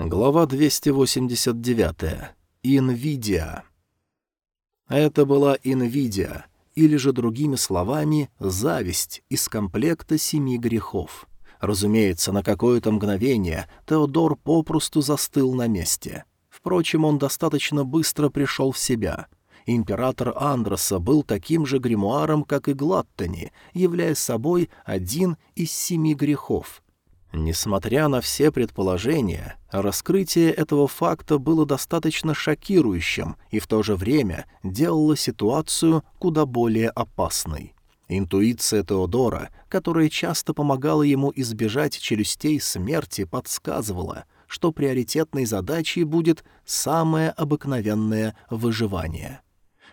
Глава 289. Инвидиа. Это была Инвидиа, или же другими словами, зависть из комплекта семи грехов. Разумеется, на какое-то мгновение Теодор попросту застыл на месте. Впрочем, он достаточно быстро пришел в себя. Император Андроса был таким же гримуаром, как и Глаттани, являя собой один из семи грехов — Несмотря на все предположения, раскрытие этого факта было достаточно шокирующим и в то же время делало ситуацию куда более опасной. Интуиция Теодора, которая часто помогала ему избежать челюстей смерти, подсказывала, что приоритетной задачей будет самое обыкновенное выживание.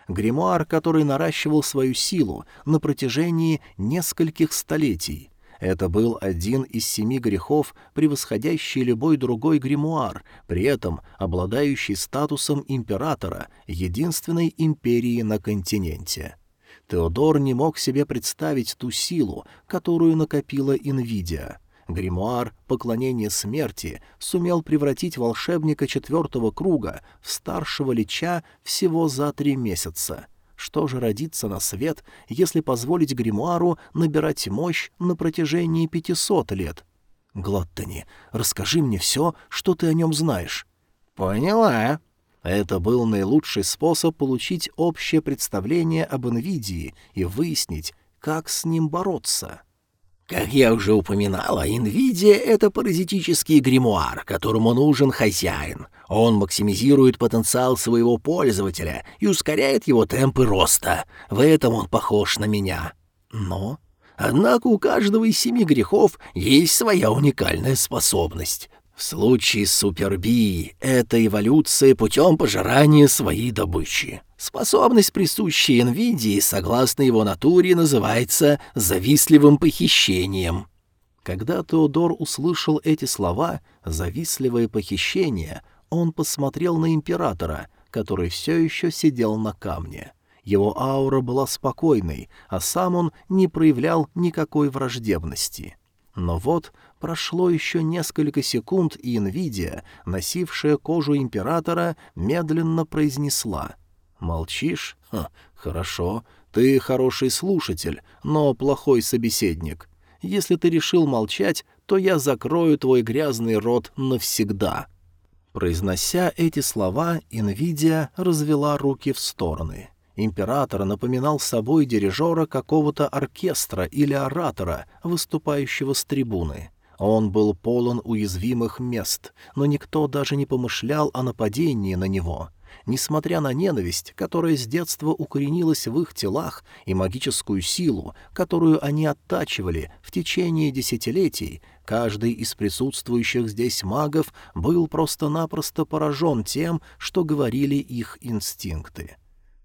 Гримуар, который наращивал свою силу на протяжении нескольких столетий — это был один из семи грехов, превосходящий любой другой гримуар, при этом обладающий статусом императора единственной империи на континенте. Теодор не мог себе представить ту силу, которую накопила Инвидия. Гримуар «Поклонение смерти» сумел превратить волшебника четвертого круга в старшего лича всего за три месяца — что же родится на свет, если позволить гримуару набирать мощь на протяжении пятисот лет? Глоттани, расскажи мне все, что ты о нем знаешь. Поняла. Это был наилучший способ получить общее представление об Инвидии и выяснить, как с ним бороться. Как я уже упоминала, NVIDIA — это паразитический гримуар, которому нужен хозяин. Он максимизирует потенциал своего пользователя и ускоряет его темпы роста. В этом он похож на меня. Но... Однако у каждого из семи грехов есть своя уникальная способность. В случае с Суперби это эволюция путем пожирания своей добычи. Способность, присущая Нвидии, согласно его натуре, называется «завистливым похищением». Когда Теодор услышал эти слова «завистливое похищение», он посмотрел на императора, который все еще сидел на камне. Его аура была спокойной, а сам он не проявлял никакой враждебности. Но вот прошло еще несколько секунд, и Инвидия, носившая кожу императора, медленно произнесла — Молчишь? Ха, хорошо. Ты хороший слушатель, но плохой собеседник. Если ты решил молчать, то я закрою твой грязный рот навсегда». Произнося эти слова, Инвидия развела руки в стороны. Император напоминал собой дирижера какого-то оркестра или оратора, выступающего с трибуны. Он был полон уязвимых мест, но никто даже не помышлял о нападении на него. Несмотря на ненависть, которая с детства укоренилась в их телах, и магическую силу, которую они оттачивали в течение десятилетий, каждый из присутствующих здесь магов был просто-напросто поражен тем, что говорили их инстинкты.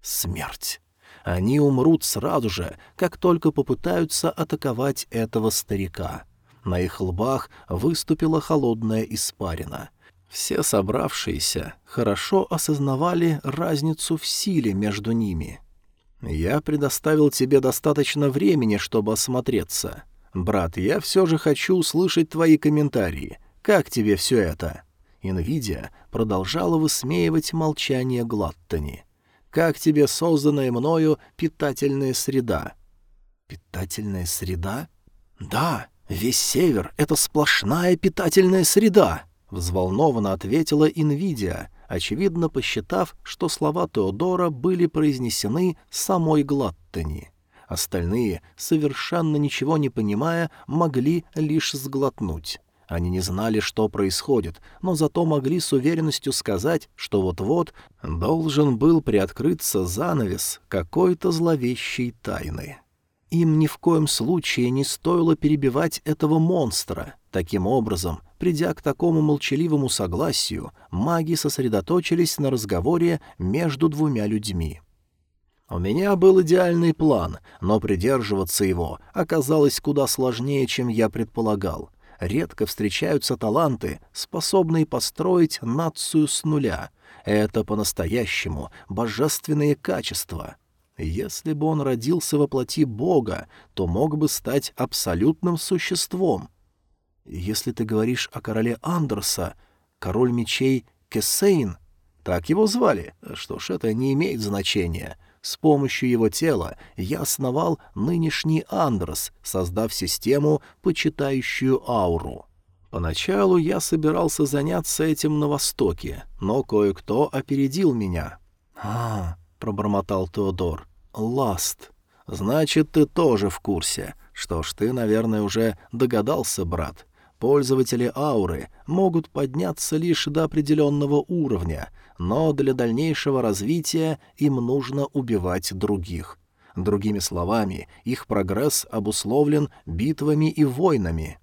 Смерть. Они умрут сразу же, как только попытаются атаковать этого старика. На их лбах выступила холодная испарина — все собравшиеся хорошо осознавали разницу в силе между ними. «Я предоставил тебе достаточно времени, чтобы осмотреться. Брат, я все же хочу услышать твои комментарии. Как тебе все это?» Инвидия продолжала высмеивать молчание Глаттани. «Как тебе созданная мною питательная среда?» «Питательная среда?» «Да, весь север — это сплошная питательная среда!» Взволнованно ответила Инвидия, очевидно посчитав, что слова Теодора были произнесены самой Глаттани. Остальные, совершенно ничего не понимая, могли лишь сглотнуть. Они не знали, что происходит, но зато могли с уверенностью сказать, что вот-вот должен был приоткрыться занавес какой-то зловещей тайны. Им ни в коем случае не стоило перебивать этого монстра. Таким образом, Придя к такому молчаливому согласию, маги сосредоточились на разговоре между двумя людьми. У меня был идеальный план, но придерживаться его оказалось куда сложнее, чем я предполагал. Редко встречаются таланты, способные построить нацию с нуля. Это по-настоящему божественные качества. Если бы он родился во плоти Бога, то мог бы стать абсолютным существом — если ты говоришь о короле Андерса, Король мечей Кесейн? Так его звали? Что ж, это не имеет значения. С помощью его тела я основал нынешний Андрос, создав систему, почитающую ауру. Поначалу я собирался заняться этим на Востоке, но кое-кто опередил меня. «А, — пробормотал Теодор, — Ласт. Значит, ты тоже в курсе. Что ж, ты, наверное, уже догадался, брат. Пользователи ауры могут подняться лишь до определенного уровня, но для дальнейшего развития им нужно убивать других. Другими словами, их прогресс обусловлен битвами и войнами.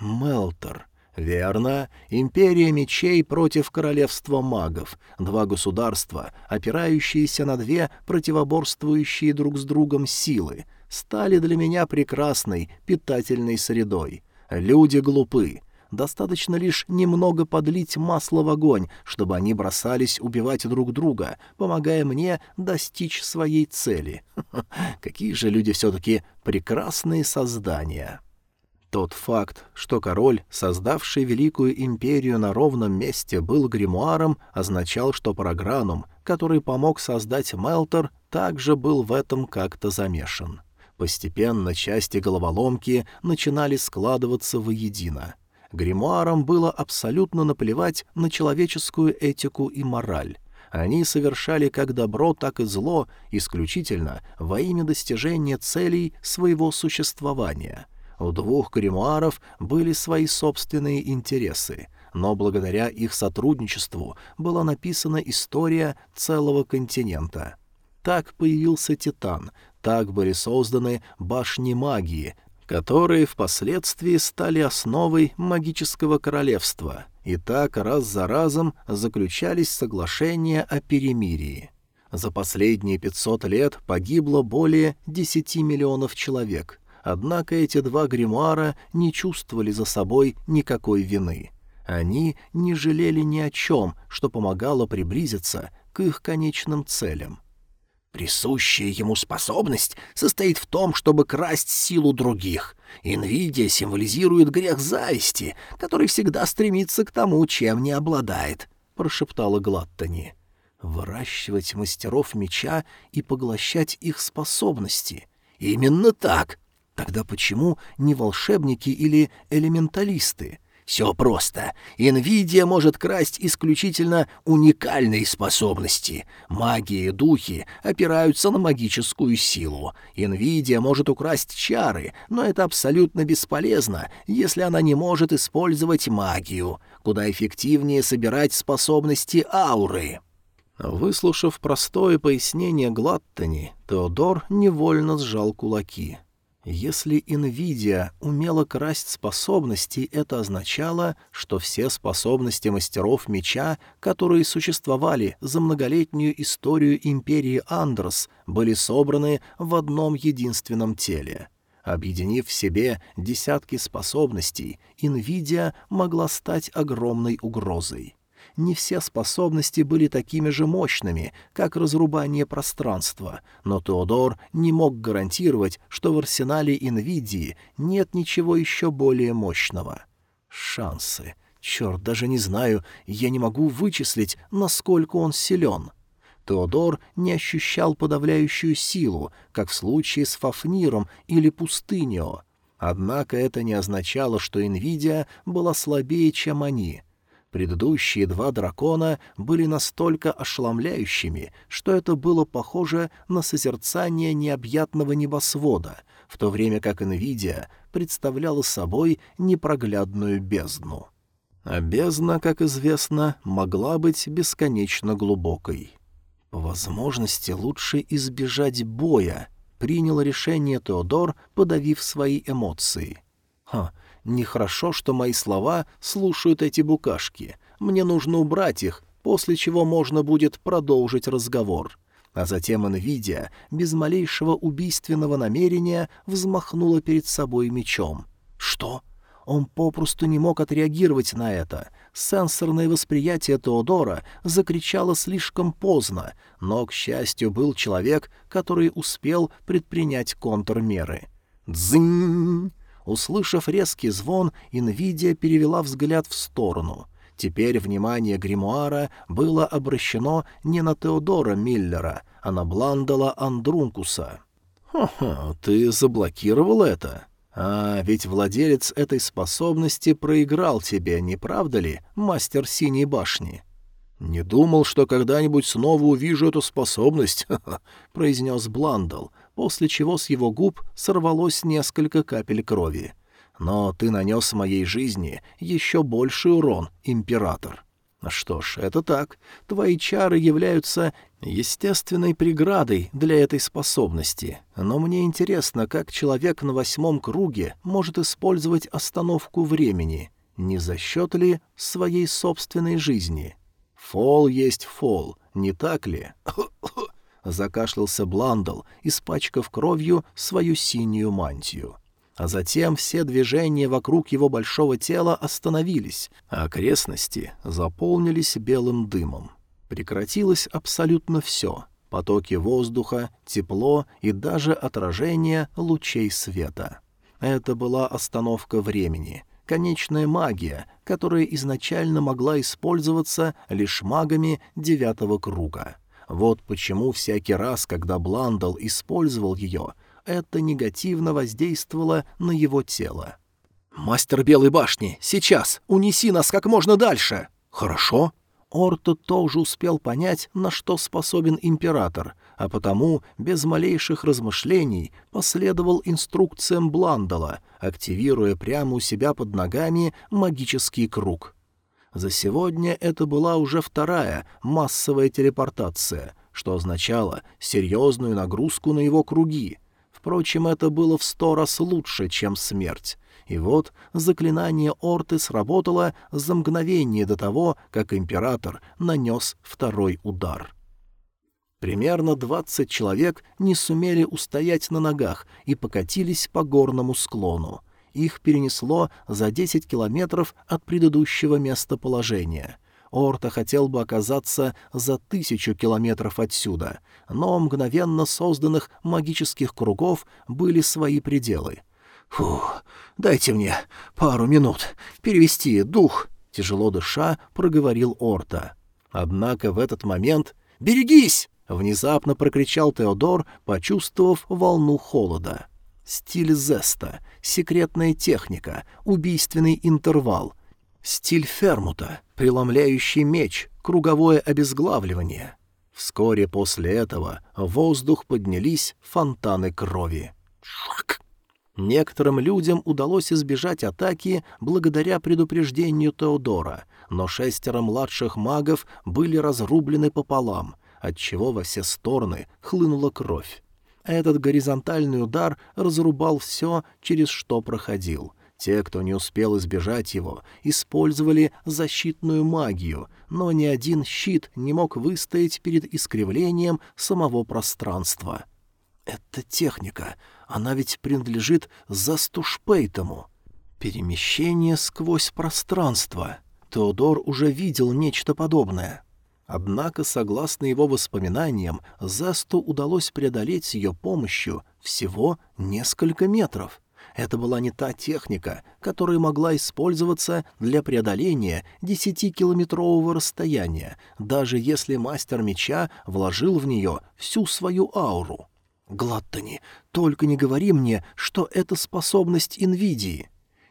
Мелтор. Верно, империя мечей против королевства магов, два государства, опирающиеся на две противоборствующие друг с другом силы, стали для меня прекрасной питательной средой. Люди глупы. Достаточно лишь немного подлить масло в огонь, чтобы они бросались убивать друг друга, помогая мне достичь своей цели. Какие же люди все-таки прекрасные создания!» Тот факт, что король, создавший великую империю на ровном месте, был гримуаром, означал, что програнум, который помог создать Мелтор, также был в этом как-то замешан. Постепенно части головоломки начинали складываться воедино. Гримуарам было абсолютно наплевать на человеческую этику и мораль. Они совершали как добро, так и зло исключительно во имя достижения целей своего существования. У двух гримуаров были свои собственные интересы, но благодаря их сотрудничеству была написана история целого континента. Так появился Титан, так были созданы башни магии, которые впоследствии стали основой магического королевства, и так раз за разом заключались соглашения о перемирии. За последние 500 лет погибло более 10 миллионов человек, однако эти два гримуара не чувствовали за собой никакой вины. Они не жалели ни о чем, что помогало приблизиться к их конечным целям — Присущая ему способность состоит в том, чтобы красть силу других. Инвидия символизирует грех зависти, который всегда стремится к тому, чем не обладает, — прошептала Глаттани. Выращивать мастеров меча и поглощать их способности. Именно так. Тогда почему не волшебники или элементалисты? Все просто. Nvidia может красть исключительно уникальные способности. Магия и духи опираются на магическую силу. Nvidia может украсть чары, но это абсолютно бесполезно, если она не может использовать магию. Куда эффективнее собирать способности ауры. Выслушав простое пояснение Глаттани, Теодор невольно сжал кулаки. Если Nvidia умела красть способности, это означало, что все способности мастеров меча, которые существовали за многолетнюю историю империи Андрос, были собраны в одном единственном теле. Объединив в себе десятки способностей, Nvidia могла стать огромной угрозой не все способности были такими же мощными, как разрубание пространства, но Теодор не мог гарантировать, что в арсенале Инвидии нет ничего еще более мощного. Шансы. Черт, даже не знаю, я не могу вычислить, насколько он силен. Теодор не ощущал подавляющую силу, как в случае с Фафниром или Пустынео. Однако это не означало, что Инвидия была слабее, чем они — Предыдущие два дракона были настолько ошеломляющими, что это было похоже на созерцание необъятного небосвода, в то время как Инвидия представляла собой непроглядную бездну. А бездна, как известно, могла быть бесконечно глубокой. По возможности лучше избежать боя, принял решение Теодор, подавив свои эмоции. Ха, Нехорошо, что мои слова слушают эти букашки. Мне нужно убрать их, после чего можно будет продолжить разговор. А затем Энвидия, без малейшего убийственного намерения, взмахнула перед собой мечом. Что? Он попросту не мог отреагировать на это. Сенсорное восприятие Теодора закричало слишком поздно, но, к счастью, был человек, который успел предпринять контрмеры. «Дзынь!» Услышав резкий звон, Инвидия перевела взгляд в сторону. Теперь внимание гримуара было обращено не на Теодора Миллера, а на Бландала Андрункуса. «Ха-ха, ты заблокировал это?» «А, ведь владелец этой способности проиграл тебе, не правда ли, мастер Синей Башни?» «Не думал, что когда-нибудь снова увижу эту способность», — произнес Бландал, после чего с его губ сорвалось несколько капель крови. Но ты нанес моей жизни еще больший урон, император. Что ж, это так. Твои чары являются естественной преградой для этой способности. Но мне интересно, как человек на восьмом круге может использовать остановку времени. Не за счет ли своей собственной жизни? Фол есть фол, не так ли? Закашлялся Бландл, испачкав кровью свою синюю мантию. А затем все движения вокруг его большого тела остановились, а окрестности заполнились белым дымом. Прекратилось абсолютно все — потоки воздуха, тепло и даже отражение лучей света. Это была остановка времени, конечная магия, которая изначально могла использоваться лишь магами девятого круга. Вот почему всякий раз, когда Бландал использовал ее — это негативно воздействовало на его тело. «Мастер Белой башни, сейчас! Унеси нас как можно дальше!» «Хорошо». Орто тоже успел понять, на что способен император, а потому, без малейших размышлений, последовал инструкциям Бландала, активируя прямо у себя под ногами магический круг. За сегодня это была уже вторая массовая телепортация, что означало серьезную нагрузку на его круги — Впрочем, это было в сто раз лучше, чем смерть. И вот заклинание Орты сработало за мгновение до того, как император нанес второй удар. Примерно двадцать человек не сумели устоять на ногах и покатились по горному склону. Их перенесло за десять километров от предыдущего местоположения — Орта хотел бы оказаться за тысячу километров отсюда, но мгновенно созданных магических кругов были свои пределы. «Фух, дайте мне пару минут перевести дух», — тяжело дыша проговорил Орта. Однако в этот момент «Берегись!» — внезапно прокричал Теодор, почувствовав волну холода. Стиль Зеста, секретная техника, убийственный интервал, Стиль Фермута, преломляющий меч, круговое обезглавливание. Вскоре после этого в воздух поднялись фонтаны крови. Шак! Некоторым людям удалось избежать атаки благодаря предупреждению Теодора, но шестеро младших магов были разрублены пополам, отчего во все стороны хлынула кровь. Этот горизонтальный удар разрубал все, через что проходил — те, кто не успел избежать его, использовали защитную магию, но ни один щит не мог выстоять перед искривлением самого пространства. «Это техника. Она ведь принадлежит Застушпейтому. Перемещение сквозь пространство. Теодор уже видел нечто подобное». Однако, согласно его воспоминаниям, Засту удалось преодолеть с ее помощью всего несколько метров — это была не та техника, которая могла использоваться для преодоления десятикилометрового расстояния, даже если мастер меча вложил в нее всю свою ауру. «Глаттани, только не говори мне, что это способность Инвидии».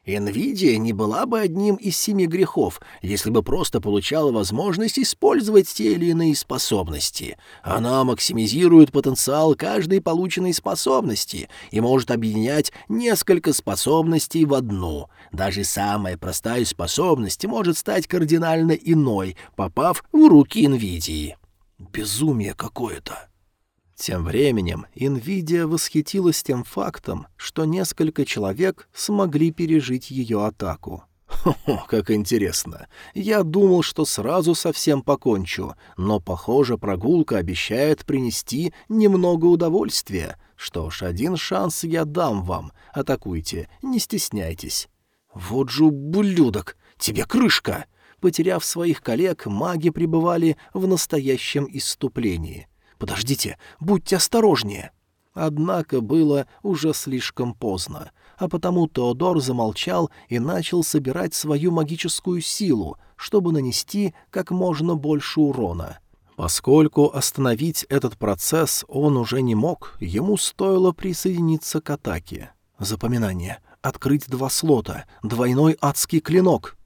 Энвидия не была бы одним из семи грехов, если бы просто получала возможность использовать те или иные способности. Она максимизирует потенциал каждой полученной способности и может объединять несколько способностей в одну. Даже самая простая способность может стать кардинально иной, попав в руки Энвидии. Безумие какое-то. Тем временем Инвидия восхитилась тем фактом, что несколько человек смогли пережить ее атаку. «Хо-хо, как интересно. Я думал, что сразу совсем покончу, но, похоже, прогулка обещает принести немного удовольствия. Что ж, один шанс я дам вам. Атакуйте, не стесняйтесь». «Вот же ублюдок! Тебе крышка!» Потеряв своих коллег, маги пребывали в настоящем исступлении — Подождите, будьте осторожнее!» Однако было уже слишком поздно. а потому Теодор замолчал и начал собирать свою магическую силу, чтобы нанести как можно больше урона. Поскольку остановить этот процесс он уже не мог, ему стоило присоединиться к атаке. Запоминание. Открыть два слота. Двойной адский клинок.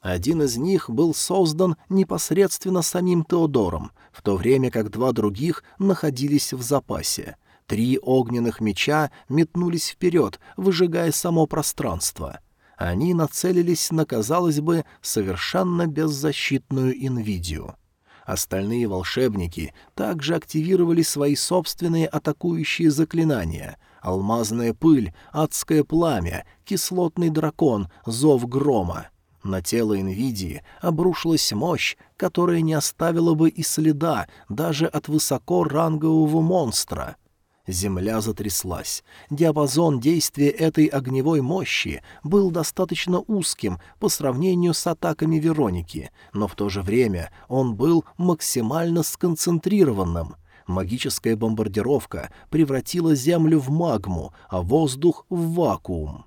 Один из них был создан непосредственно самим Теодором, в то время как два других находились в запасе. Три огненных меча метнулись вперед, выжигая само пространство. Они нацелились на, казалось бы, совершенно беззащитную Инвидию. Остальные волшебники также активировали свои собственные атакующие заклинания — алмазная пыль, адское пламя, кислотный дракон, зов грома — на тело Инвидии обрушилась мощь, которая не оставила бы и следа даже от высокорангового монстра. Земля затряслась. Диапазон действия этой огневой мощи был достаточно узким по сравнению с атаками Вероники, но в то же время он был максимально сконцентрированным. Магическая бомбардировка превратила Землю в магму, а воздух — в вакуум.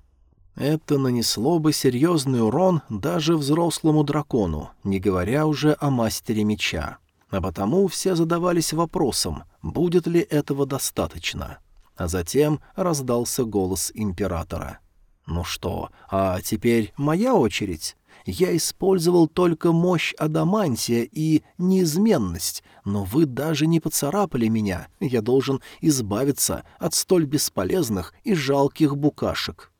Это нанесло бы серьезный урон даже взрослому дракону, не говоря уже о мастере меча. А потому все задавались вопросом, будет ли этого достаточно. А затем раздался голос императора. «Ну что, а теперь моя очередь?» Я использовал только мощь адамантия и неизменность, но вы даже не поцарапали меня. Я должен избавиться от столь бесполезных и жалких букашек.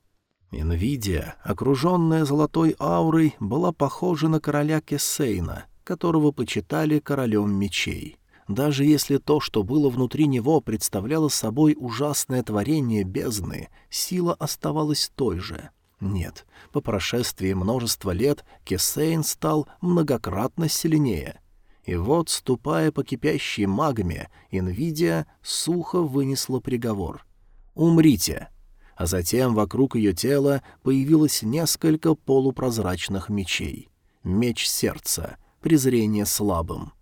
Инвидия, окруженная золотой аурой, была похожа на короля Кессейна, которого почитали королем мечей. Даже если то, что было внутри него, представляло собой ужасное творение бездны, сила оставалась той же. Нет, по прошествии множества лет Кесейн стал многократно сильнее. И вот, ступая по кипящей магме, Инвидия сухо вынесла приговор. «Умрите!» А затем вокруг ее тела появилось несколько полупрозрачных мечей. Меч сердца, презрение слабым.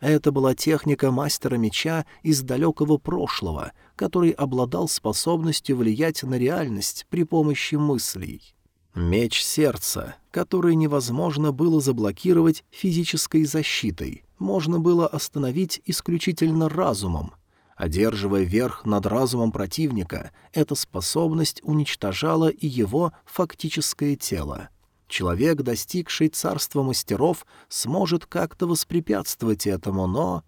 Это была техника мастера меча из далекого прошлого, который обладал способностью влиять на реальность при помощи мыслей. Меч сердца, который невозможно было заблокировать физической защитой, можно было остановить исключительно разумом, Одерживая верх над разумом противника, эта способность уничтожала и его фактическое тело. Человек, достигший царства мастеров, сможет как-то воспрепятствовать этому, но...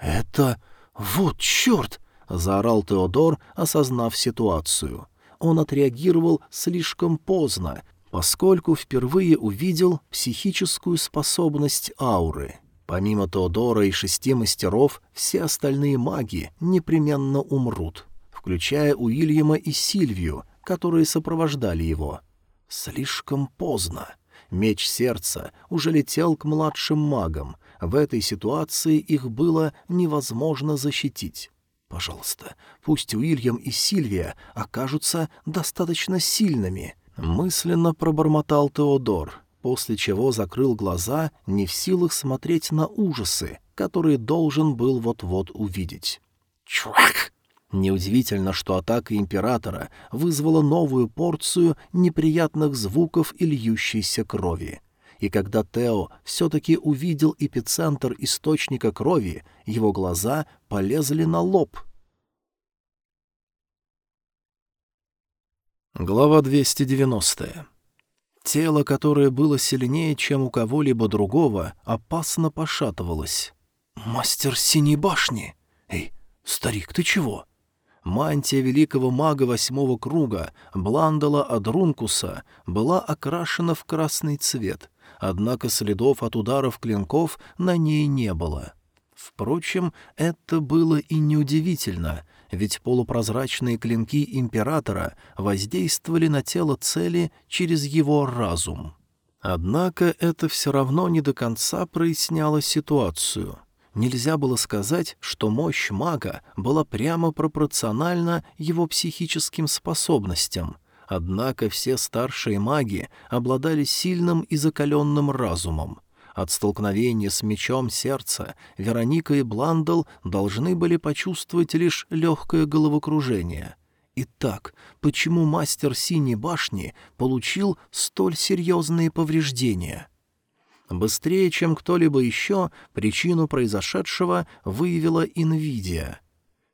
«Это... вот черт!» — заорал Теодор, осознав ситуацию. Он отреагировал слишком поздно, поскольку впервые увидел психическую способность ауры — Помимо Теодора и шести мастеров, все остальные маги непременно умрут, включая Уильяма и Сильвию, которые сопровождали его. Слишком поздно. Меч сердца уже летел к младшим магам. В этой ситуации их было невозможно защитить. Пожалуйста, пусть Уильям и Сильвия окажутся достаточно сильными. Мысленно пробормотал Теодор — после чего закрыл глаза, не в силах смотреть на ужасы, которые должен был вот-вот увидеть. «Чувак!» Неудивительно, что атака императора вызвала новую порцию неприятных звуков и льющейся крови. И когда Тео все-таки увидел эпицентр источника крови, его глаза полезли на лоб. Глава 290 Тело, которое было сильнее, чем у кого-либо другого, опасно пошатывалось. «Мастер Синей Башни! Эй, старик, ты чего?» Мантия великого мага восьмого круга, Бландала Адрункуса, была окрашена в красный цвет, однако следов от ударов клинков на ней не было. Впрочем, это было и неудивительно — ведь полупрозрачные клинки императора воздействовали на тело цели через его разум. Однако это все равно не до конца проясняло ситуацию. Нельзя было сказать, что мощь мага была прямо пропорциональна его психическим способностям — Однако все старшие маги обладали сильным и закаленным разумом. От столкновения с мечом сердца Вероника и Бландл должны были почувствовать лишь легкое головокружение. Итак, почему мастер Синей башни получил столь серьезные повреждения? Быстрее, чем кто-либо еще, причину произошедшего выявила Инвидия.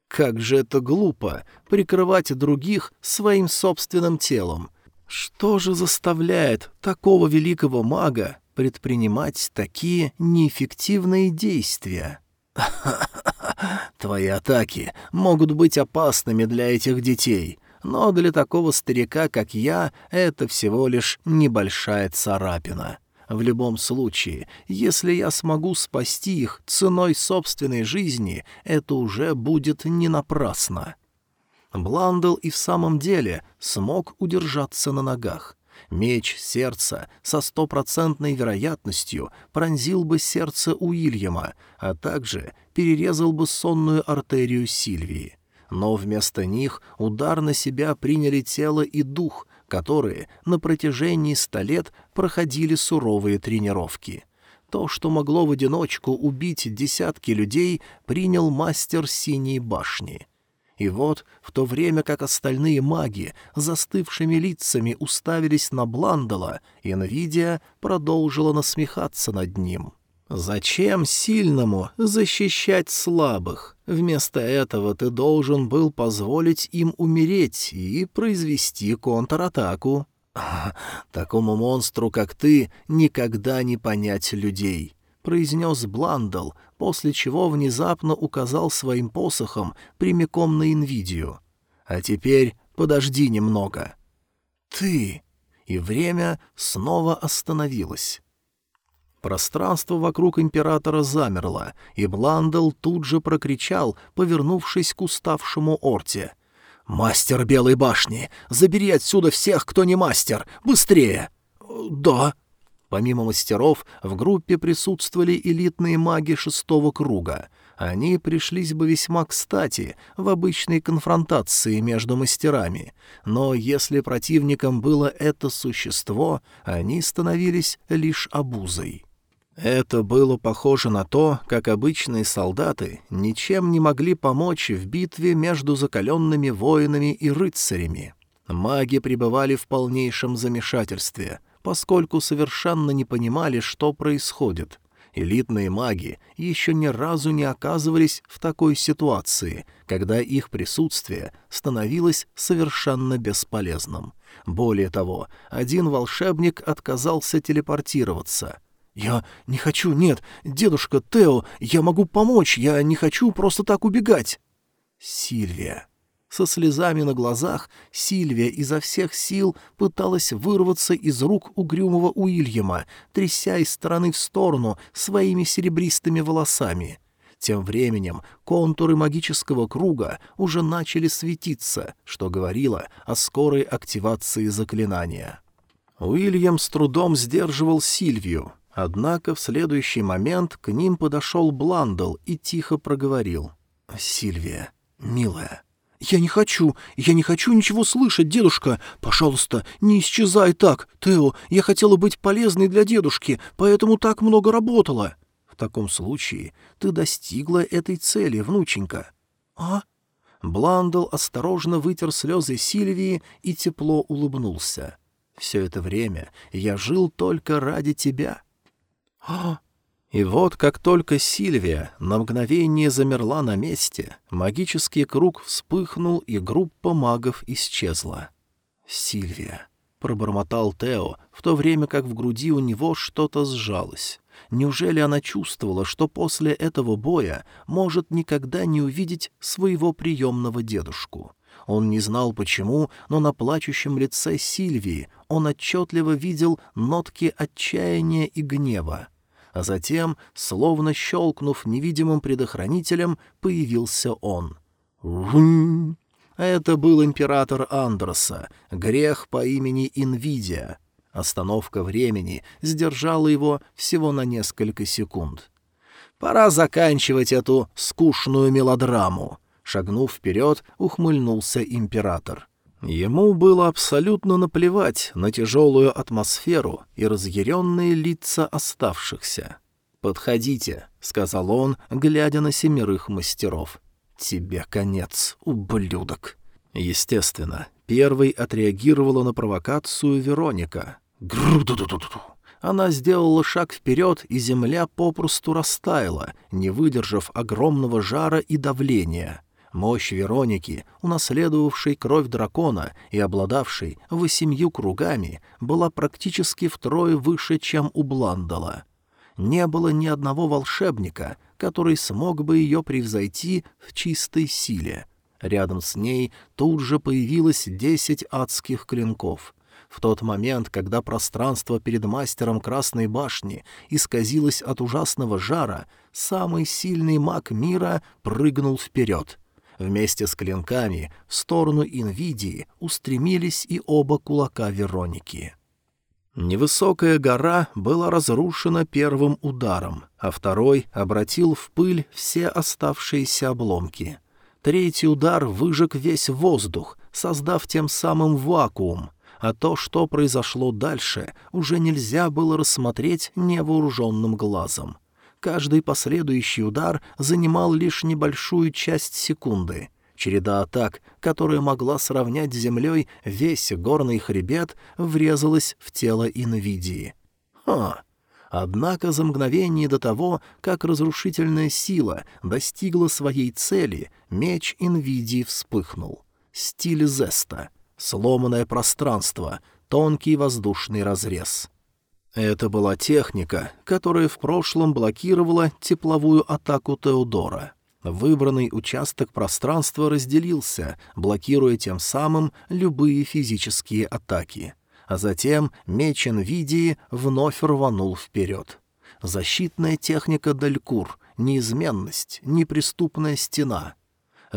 Как же это глупо — прикрывать других своим собственным телом. Что же заставляет такого великого мага предпринимать такие неэффективные действия? Твои атаки могут быть опасными для этих детей, но для такого старика, как я, это всего лишь небольшая царапина. В любом случае, если я смогу спасти их ценой собственной жизни, это уже будет не напрасно. Бландл и в самом деле смог удержаться на ногах. Меч сердца со стопроцентной вероятностью пронзил бы сердце Уильяма, а также перерезал бы сонную артерию Сильвии. Но вместо них удар на себя приняли тело и дух, которые на протяжении ста лет проходили суровые тренировки. То, что могло в одиночку убить десятки людей, принял мастер Синей башни — и вот, в то время как остальные маги застывшими лицами уставились на Бландала, Инвидия продолжила насмехаться над ним. «Зачем сильному защищать слабых? Вместо этого ты должен был позволить им умереть и произвести контратаку. Такому монстру, как ты, никогда не понять людей произнес Бландл, после чего внезапно указал своим посохом прямиком на Инвидию. «А теперь подожди немного». «Ты!» И время снова остановилось. Пространство вокруг императора замерло, и Бландл тут же прокричал, повернувшись к уставшему Орте. «Мастер Белой башни! Забери отсюда всех, кто не мастер! Быстрее!» «Да!» Помимо мастеров, в группе присутствовали элитные маги шестого круга. Они пришлись бы весьма кстати в обычной конфронтации между мастерами, но если противником было это существо, они становились лишь обузой. Это было похоже на то, как обычные солдаты ничем не могли помочь в битве между закаленными воинами и рыцарями. Маги пребывали в полнейшем замешательстве — поскольку совершенно не понимали, что происходит. Элитные маги еще ни разу не оказывались в такой ситуации, когда их присутствие становилось совершенно бесполезным. Более того, один волшебник отказался телепортироваться. «Я не хочу, нет, дедушка Тео, я могу помочь, я не хочу просто так убегать». «Сильвия», со слезами на глазах Сильвия изо всех сил пыталась вырваться из рук угрюмого Уильяма, тряся из стороны в сторону своими серебристыми волосами. Тем временем контуры магического круга уже начали светиться, что говорило о скорой активации заклинания. Уильям с трудом сдерживал Сильвию, однако в следующий момент к ним подошел Бландл и тихо проговорил. «Сильвия, милая, «Я не хочу, я не хочу ничего слышать, дедушка. Пожалуйста, не исчезай так. Тео, я хотела быть полезной для дедушки, поэтому так много работала». «В таком случае ты достигла этой цели, внученька». «А?» Бландл осторожно вытер слезы Сильвии и тепло улыбнулся. «Все это время я жил только ради тебя». «А?» И вот, как только Сильвия на мгновение замерла на месте, магический круг вспыхнул, и группа магов исчезла. «Сильвия», — пробормотал Тео, в то время как в груди у него что-то сжалось. Неужели она чувствовала, что после этого боя может никогда не увидеть своего приемного дедушку? Он не знал почему, но на плачущем лице Сильвии он отчетливо видел нотки отчаяния и гнева а затем, словно щелкнув невидимым предохранителем, появился он. Это был император Андроса, грех по имени Инвидия. Остановка времени сдержала его всего на несколько секунд. «Пора заканчивать эту скучную мелодраму», — шагнув вперед, ухмыльнулся император. Ему было абсолютно наплевать на тяжелую атмосферу и разъяренные лица оставшихся. «Подходите», — сказал он, глядя на семерых мастеров. «Тебе конец, ублюдок». Естественно, первой отреагировала на провокацию Вероника. Гру-ду-ду-ду-ду. Она сделала шаг вперед, и земля попросту растаяла, не выдержав огромного жара и давления. Мощь Вероники, унаследовавшей кровь дракона и обладавшей восемью кругами, была практически втрое выше, чем у Бландала. Не было ни одного волшебника, который смог бы ее превзойти в чистой силе. Рядом с ней тут же появилось десять адских клинков. В тот момент, когда пространство перед мастером Красной башни исказилось от ужасного жара, самый сильный маг мира прыгнул вперед. Вместе с клинками в сторону Инвидии устремились и оба кулака Вероники. Невысокая гора была разрушена первым ударом, а второй обратил в пыль все оставшиеся обломки. Третий удар выжег весь воздух, создав тем самым вакуум, а то, что произошло дальше, уже нельзя было рассмотреть невооруженным глазом. Каждый последующий удар занимал лишь небольшую часть секунды. Череда атак, которая могла сравнять с землей весь горный хребет, врезалась в тело Инвидии. Ха! Однако за мгновение до того, как разрушительная сила достигла своей цели, меч Инвидии вспыхнул. Стиль Зеста. Сломанное пространство, тонкий воздушный разрез. Это была техника, которая в прошлом блокировала тепловую атаку Теодора. Выбранный участок пространства разделился, блокируя тем самым любые физические атаки. А затем меч Энвидии вновь рванул вперед. Защитная техника Далькур, неизменность, неприступная стена.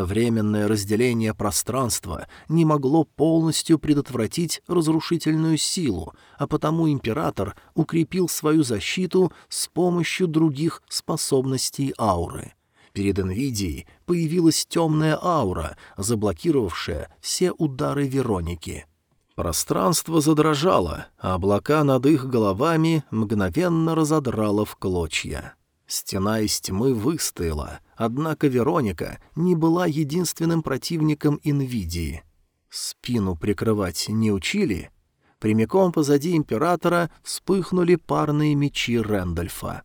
Временное разделение пространства не могло полностью предотвратить разрушительную силу, а потому император укрепил свою защиту с помощью других способностей ауры — Перед Энвидией появилась темная аура, заблокировавшая все удары Вероники. Пространство задрожало, а облака над их головами мгновенно разодрало в клочья. Стена из тьмы выстояла, однако Вероника не была единственным противником Инвидии. Спину прикрывать не учили? Прямиком позади императора вспыхнули парные мечи Рэндольфа.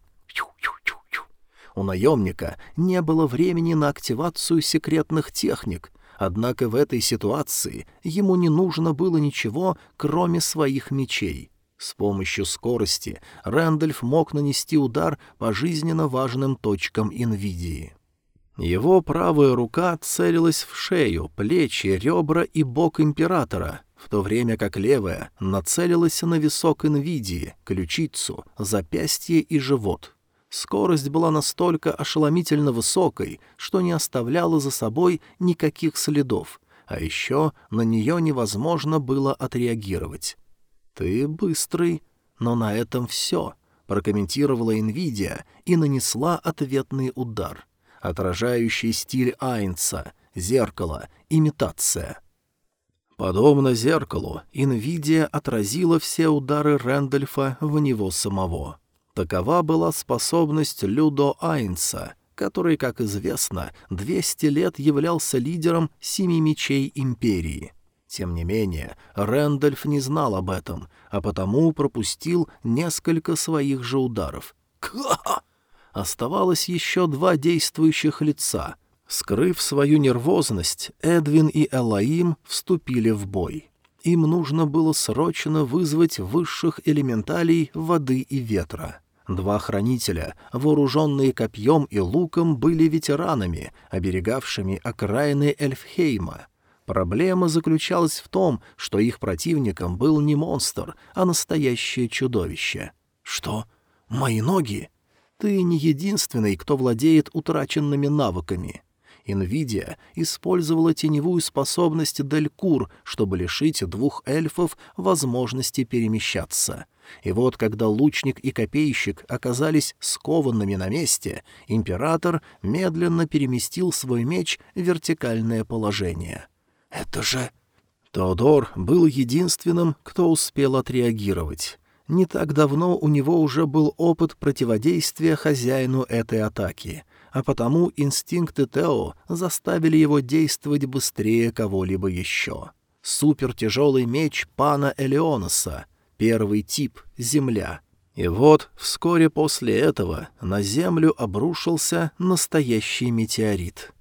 У наемника не было времени на активацию секретных техник, однако в этой ситуации ему не нужно было ничего, кроме своих мечей. С помощью скорости Рэндольф мог нанести удар по жизненно важным точкам Инвидии. Его правая рука целилась в шею, плечи, ребра и бок императора, в то время как левая нацелилась на висок Инвидии, ключицу, запястье и живот. Скорость была настолько ошеломительно высокой, что не оставляла за собой никаких следов, а еще на нее невозможно было отреагировать. «Ты быстрый, но на этом все», — прокомментировала Инвидия и нанесла ответный удар. Отражающий стиль Айнца, зеркало, имитация. Подобно зеркалу, Инвидия отразила все удары Рэндольфа в него самого. Такова была способность Людо Айнса, который, как известно, 200 лет являлся лидером Семи Мечей Империи. Тем не менее, Рэндольф не знал об этом, а потому пропустил несколько своих же ударов. Ка! Оставалось еще два действующих лица. Скрыв свою нервозность, Эдвин и Элаим вступили в бой. Им нужно было срочно вызвать высших элементалей воды и ветра. Два хранителя, вооруженные копьем и луком, были ветеранами, оберегавшими окраины Эльфхейма. Проблема заключалась в том, что их противником был не монстр, а настоящее чудовище. «Что? Мои ноги? Ты не единственный, кто владеет утраченными навыками». Инвидия использовала теневую способность Делькур, чтобы лишить двух эльфов возможности перемещаться. И вот, когда лучник и копейщик оказались скованными на месте, император медленно переместил свой меч в вертикальное положение. «Это же...» Теодор был единственным, кто успел отреагировать. Не так давно у него уже был опыт противодействия хозяину этой атаки — а потому инстинкты Тео заставили его действовать быстрее кого-либо еще. Супертяжелый меч пана Элеоноса, первый тип — земля. И вот вскоре после этого на землю обрушился настоящий метеорит.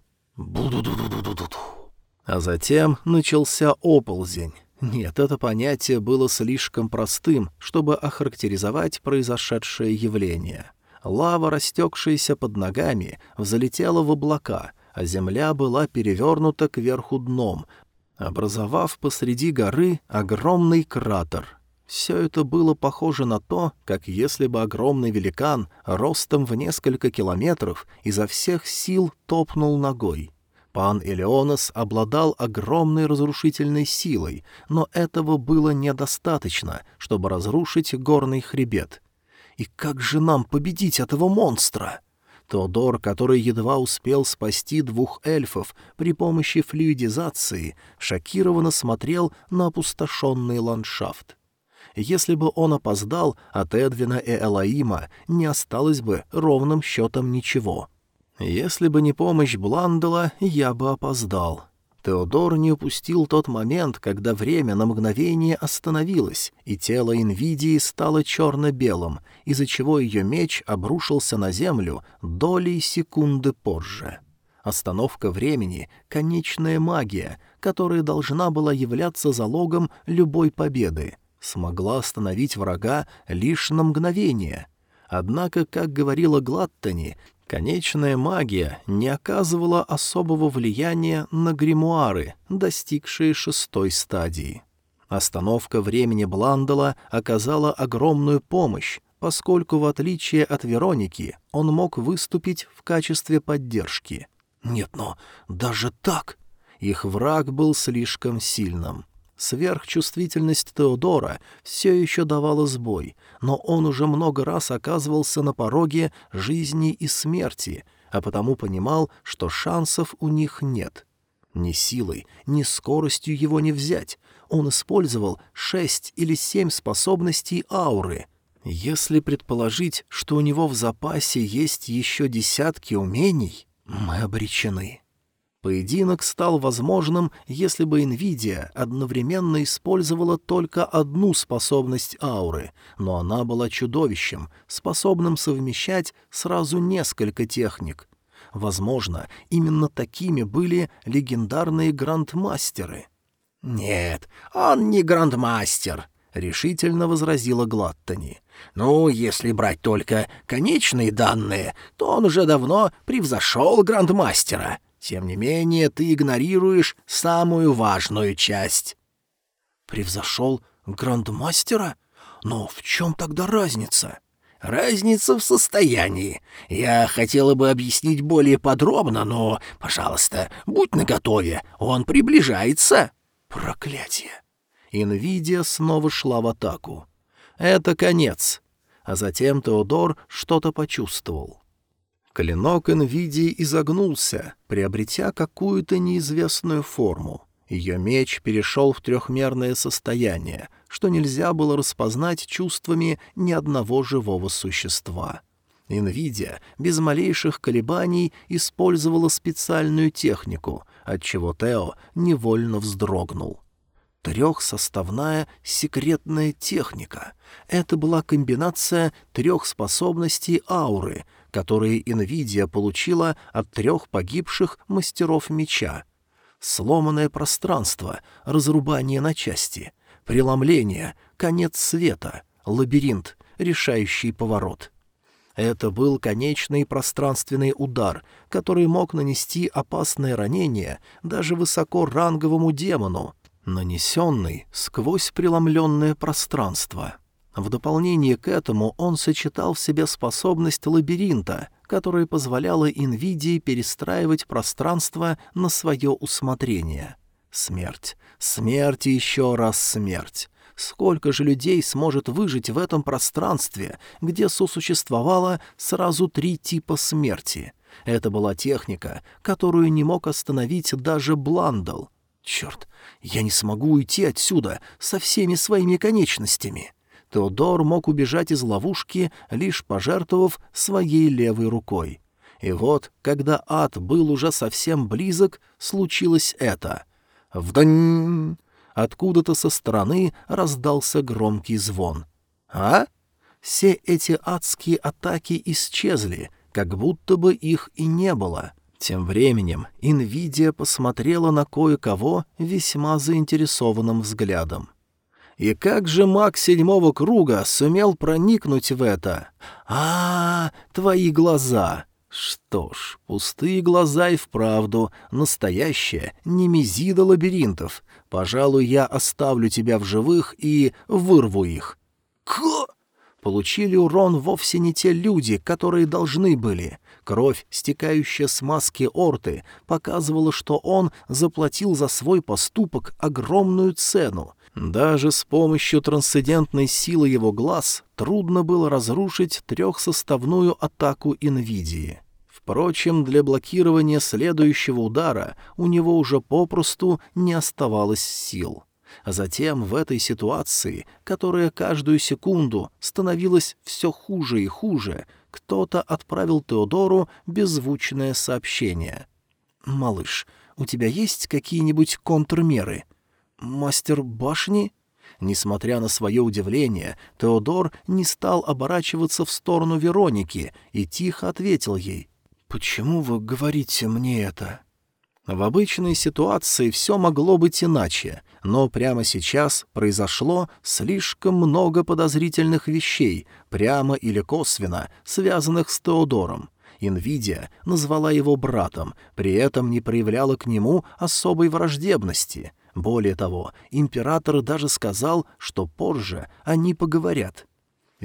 А затем начался оползень. Нет, это понятие было слишком простым, чтобы охарактеризовать произошедшее явление. Лава, растекшаяся под ногами, взлетела в облака, а земля была перевернута кверху дном, образовав посреди горы огромный кратер. Все это было похоже на то, как если бы огромный великан ростом в несколько километров изо всех сил топнул ногой. Пан Элеонос обладал огромной разрушительной силой, но этого было недостаточно, чтобы разрушить горный хребет. И как же нам победить этого монстра? Теодор, который едва успел спасти двух эльфов при помощи флюидизации, шокированно смотрел на опустошенный ландшафт. Если бы он опоздал, от Эдвина и Элаима не осталось бы ровным счетом ничего — если бы не помощь Бландела, я бы опоздал. Теодор не упустил тот момент, когда время на мгновение остановилось, и тело Инвидии стало черно-белым, из-за чего ее меч обрушился на землю долей секунды позже. Остановка времени — конечная магия, которая должна была являться залогом любой победы, смогла остановить врага лишь на мгновение — Однако, как говорила Глаттани, Конечная магия не оказывала особого влияния на гримуары, достигшие шестой стадии. Остановка времени Бландела оказала огромную помощь, поскольку, в отличие от Вероники, он мог выступить в качестве поддержки. Нет, но даже так... Их враг был слишком сильным. Сверхчувствительность Теодора все еще давала сбой, но он уже много раз оказывался на пороге жизни и смерти, а потому понимал, что шансов у них нет. Ни силой, ни скоростью его не взять. Он использовал шесть или семь способностей ауры. Если предположить, что у него в запасе есть еще десятки умений, мы обречены. Поединок стал возможным, если бы NVIDIA одновременно использовала только одну способность ауры, но она была чудовищем, способным совмещать сразу несколько техник. Возможно, именно такими были легендарные грандмастеры. «Нет, он не грандмастер», — решительно возразила Глаттани. «Ну, если брать только конечные данные, то он уже давно превзошел грандмастера». Тем не менее, ты игнорируешь самую важную часть. Превзошел грандмастера? Но в чем тогда разница? Разница в состоянии. Я хотела бы объяснить более подробно, но, пожалуйста, будь наготове, он приближается. Проклятие! Инвидия снова шла в атаку. Это конец. А затем Теодор что-то почувствовал. Клинок Энвидии изогнулся, приобретя какую-то неизвестную форму. Ее меч перешел в трехмерное состояние, что нельзя было распознать чувствами ни одного живого существа. Инвидия без малейших колебаний использовала специальную технику, отчего Тео невольно вздрогнул. Трехсоставная секретная техника. Это была комбинация трех способностей ауры — которые Инвидия получила от трех погибших мастеров меча. Сломанное пространство, разрубание на части, преломление, конец света, лабиринт, решающий поворот. Это был конечный пространственный удар, который мог нанести опасное ранение даже высокоранговому демону, нанесенный сквозь преломленное пространство. В дополнение к этому он сочетал в себе способность лабиринта, которая позволяла Инвидии перестраивать пространство на свое усмотрение. Смерть. Смерть и еще раз смерть. Сколько же людей сможет выжить в этом пространстве, где сосуществовало сразу три типа смерти? Это была техника, которую не мог остановить даже Бландл. Черт, я не смогу уйти отсюда со всеми своими конечностями. Теодор мог убежать из ловушки, лишь пожертвовав своей левой рукой. И вот, когда ад был уже совсем близок, случилось это. Вдань! Откуда-то со стороны раздался громкий звон. «А?» Все эти адские атаки исчезли, как будто бы их и не было. Тем временем Инвидия посмотрела на кое-кого весьма заинтересованным взглядом. И как же маг седьмого круга сумел проникнуть в это? А, -а, -а твои глаза! Что ж, пустые глаза и вправду настоящая немезида лабиринтов. Пожалуй, я оставлю тебя в живых и вырву их. Ко! Получили урон вовсе не те люди, которые должны были. Кровь, стекающая с маски Орты, показывала, что он заплатил за свой поступок огромную цену. Даже с помощью трансцендентной силы его глаз трудно было разрушить трехсоставную атаку Инвидии. Впрочем, для блокирования следующего удара у него уже попросту не оставалось сил. А затем в этой ситуации, которая каждую секунду становилась все хуже и хуже, кто-то отправил Теодору беззвучное сообщение. «Малыш, у тебя есть какие-нибудь контрмеры?» «Мастер башни?» Несмотря на свое удивление, Теодор не стал оборачиваться в сторону Вероники и тихо ответил ей. «Почему вы говорите мне это?» В обычной ситуации все могло быть иначе, но прямо сейчас произошло слишком много подозрительных вещей, прямо или косвенно, связанных с Теодором. Инвидия назвала его братом, при этом не проявляла к нему особой враждебности. Более того, император даже сказал, что позже они поговорят —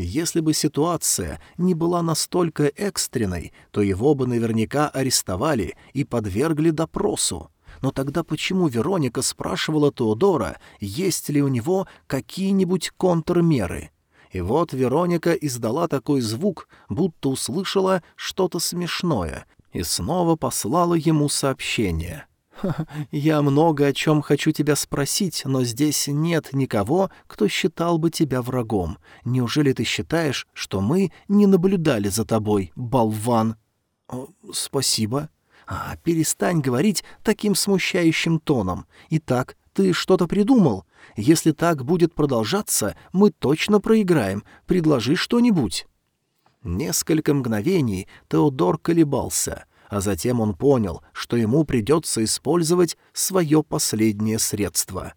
если бы ситуация не была настолько экстренной, то его бы наверняка арестовали и подвергли допросу. Но тогда почему Вероника спрашивала Теодора, есть ли у него какие-нибудь контрмеры? И вот Вероника издала такой звук, будто услышала что-то смешное, и снова послала ему сообщение — «Я много о чем хочу тебя спросить, но здесь нет никого, кто считал бы тебя врагом. Неужели ты считаешь, что мы не наблюдали за тобой, болван?» «Спасибо». «А, перестань говорить таким смущающим тоном. Итак, ты что-то придумал? Если так будет продолжаться, мы точно проиграем. Предложи что-нибудь». Несколько мгновений Теодор колебался — а затем он понял, что ему придется использовать свое последнее средство.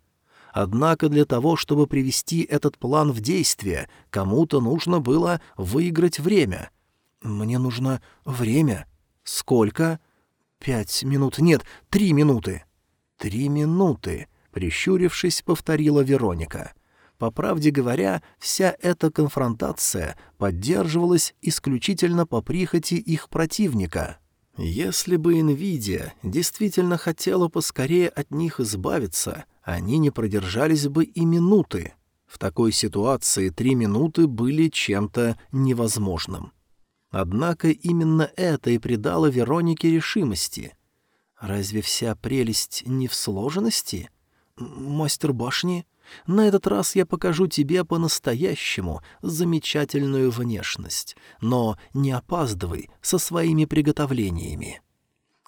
Однако для того, чтобы привести этот план в действие, кому-то нужно было выиграть время. «Мне нужно время. Сколько?» «Пять минут. Нет, три минуты». «Три минуты», — прищурившись, повторила Вероника. По правде говоря, вся эта конфронтация поддерживалась исключительно по прихоти их противника — если бы Nvidia действительно хотела поскорее от них избавиться, они не продержались бы и минуты. В такой ситуации три минуты были чем-то невозможным. Однако именно это и придало Веронике решимости. Разве вся прелесть не в сложности? Мастер башни? На этот раз я покажу тебе по-настоящему замечательную внешность, но не опаздывай со своими приготовлениями».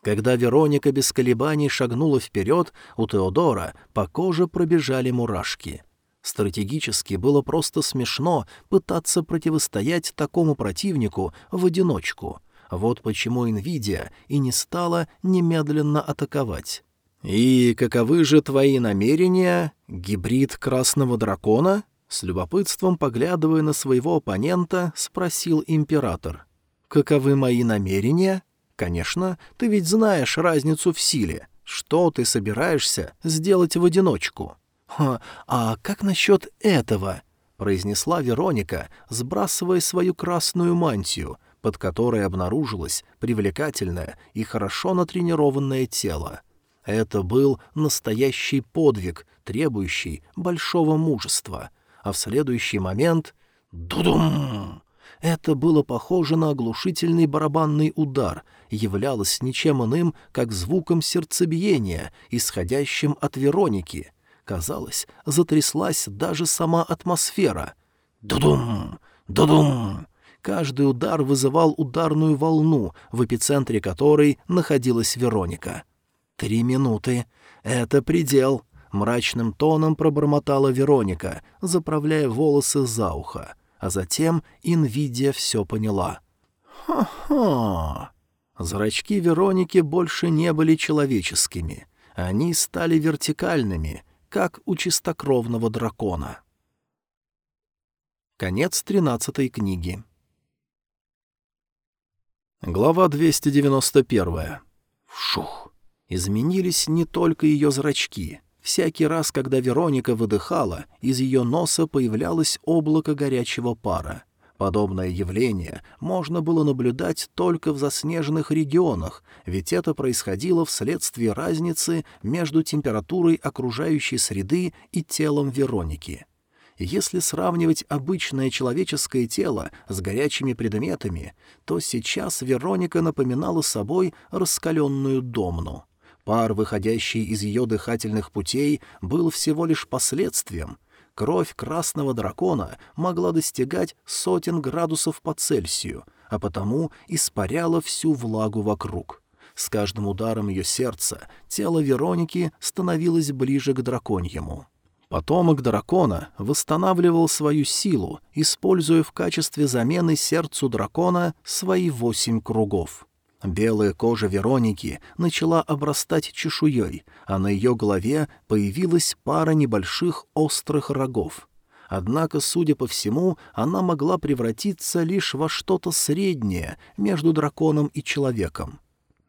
Когда Вероника без колебаний шагнула вперед, у Теодора по коже пробежали мурашки. Стратегически было просто смешно пытаться противостоять такому противнику в одиночку. Вот почему Инвидия и не стала немедленно атаковать. «И каковы же твои намерения, гибрид красного дракона?» С любопытством, поглядывая на своего оппонента, спросил император. «Каковы мои намерения? Конечно, ты ведь знаешь разницу в силе. Что ты собираешься сделать в одиночку?» «Ха, а как насчет этого?» — произнесла Вероника, сбрасывая свою красную мантию, под которой обнаружилось привлекательное и хорошо натренированное тело. Это был настоящий подвиг, требующий большого мужества. А в следующий момент — дудум! Это было похоже на оглушительный барабанный удар, являлось ничем иным, как звуком сердцебиения, исходящим от Вероники. Казалось, затряслась даже сама атмосфера. Дудум! Дудум! Каждый удар вызывал ударную волну, в эпицентре которой находилась Вероника. «Три минуты. Это предел», — мрачным тоном пробормотала Вероника, заправляя волосы за ухо. А затем Инвидия все поняла. «Ха-ха!» Зрачки Вероники больше не были человеческими. Они стали вертикальными, как у чистокровного дракона. Конец тринадцатой книги. Глава 291. Шух. Изменились не только ее зрачки. Всякий раз, когда Вероника выдыхала, из ее носа появлялось облако горячего пара. Подобное явление можно было наблюдать только в заснеженных регионах, ведь это происходило вследствие разницы между температурой окружающей среды и телом Вероники. Если сравнивать обычное человеческое тело с горячими предметами, то сейчас Вероника напоминала собой раскаленную домну. Пар, выходящий из ее дыхательных путей, был всего лишь последствием — Кровь красного дракона могла достигать сотен градусов по Цельсию, а потому испаряла всю влагу вокруг. С каждым ударом ее сердца тело Вероники становилось ближе к драконьему. Потомок дракона восстанавливал свою силу, используя в качестве замены сердцу дракона свои восемь кругов. Белая кожа Вероники начала обрастать чешуей, а на ее голове появилась пара небольших острых рогов. Однако, судя по всему, она могла превратиться лишь во что-то среднее между драконом и человеком.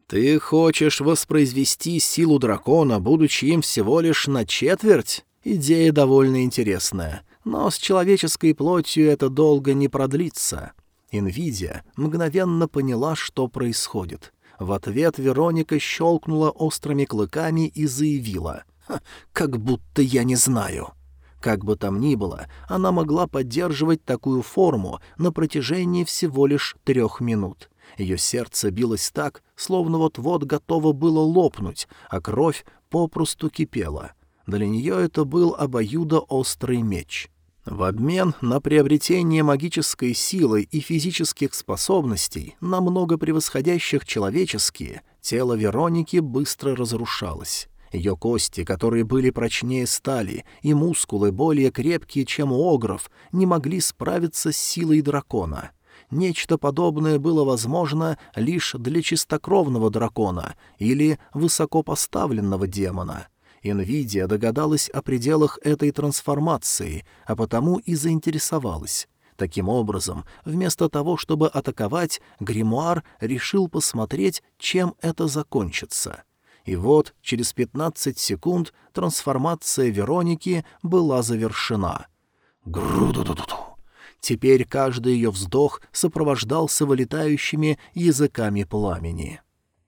«Ты хочешь воспроизвести силу дракона, будучи им всего лишь на четверть? Идея довольно интересная, но с человеческой плотью это долго не продлится». Инвидия мгновенно поняла, что происходит. В ответ Вероника щелкнула острыми клыками и заявила «Как будто я не знаю». Как бы там ни было, она могла поддерживать такую форму на протяжении всего лишь трех минут. Ее сердце билось так, словно вот-вот готово было лопнуть, а кровь попросту кипела. Для нее это был обоюдоострый меч. В обмен на приобретение магической силы и физических способностей, намного превосходящих человеческие, тело Вероники быстро разрушалось. Ее кости, которые были прочнее стали, и мускулы более крепкие, чем у огров, не могли справиться с силой дракона. Нечто подобное было возможно лишь для чистокровного дракона или высокопоставленного демона — Инвидия догадалась о пределах этой трансформации, а потому и заинтересовалась. Таким образом, вместо того, чтобы атаковать, гримуар решил посмотреть, чем это закончится. И вот, через 15 секунд трансформация Вероники была завершена. Груду-ду-ду-ду. Теперь каждый ее вздох сопровождался вылетающими языками пламени.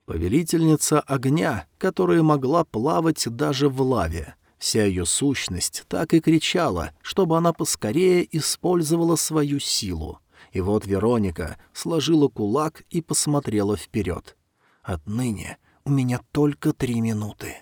Повелительница огня, которая могла плавать даже в лаве. Вся ее сущность так и кричала, чтобы она поскорее использовала свою силу. И вот Вероника сложила кулак и посмотрела вперед. «Отныне у меня только три минуты».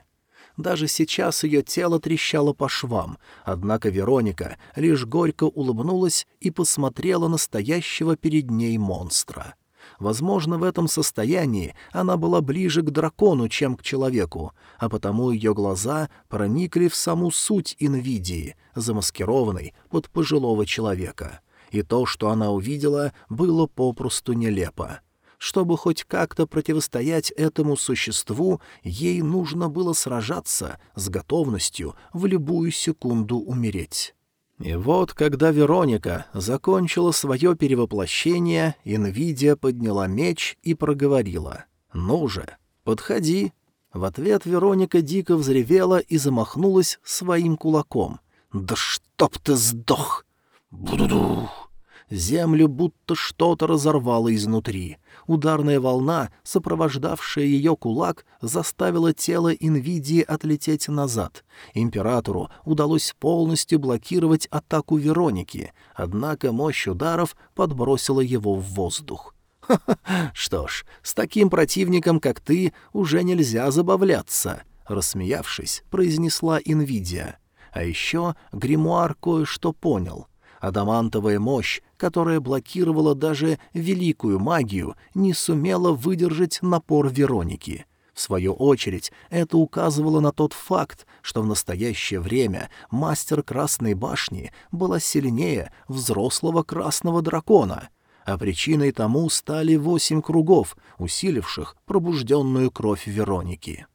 Даже сейчас ее тело трещало по швам, однако Вероника лишь горько улыбнулась и посмотрела на стоящего перед ней монстра — Возможно, в этом состоянии она была ближе к дракону, чем к человеку, а потому ее глаза проникли в саму суть Инвидии, замаскированной под пожилого человека. И то, что она увидела, было попросту нелепо. Чтобы хоть как-то противостоять этому существу, ей нужно было сражаться с готовностью в любую секунду умереть. И вот, когда Вероника закончила свое перевоплощение, Инвидия подняла меч и проговорила. «Ну же, подходи». В ответ Вероника дико взревела и замахнулась своим кулаком. «Да чтоб ты сдох!» «Буду-дух!» Землю будто что-то разорвало изнутри. Ударная волна, сопровождавшая ее кулак, заставила тело Инвидии отлететь назад. Императору удалось полностью блокировать атаку Вероники, однако мощь ударов подбросила его в воздух. «Ха-ха, что ж, с таким противником, как ты, уже нельзя забавляться», — рассмеявшись, произнесла Инвидия. А еще гримуар кое-что понял — Адамантовая мощь, которая блокировала даже великую магию, не сумела выдержать напор Вероники. В свою очередь, это указывало на тот факт, что в настоящее время мастер Красной башни была сильнее взрослого Красного дракона, а причиной тому стали восемь кругов, усиливших пробужденную кровь Вероники.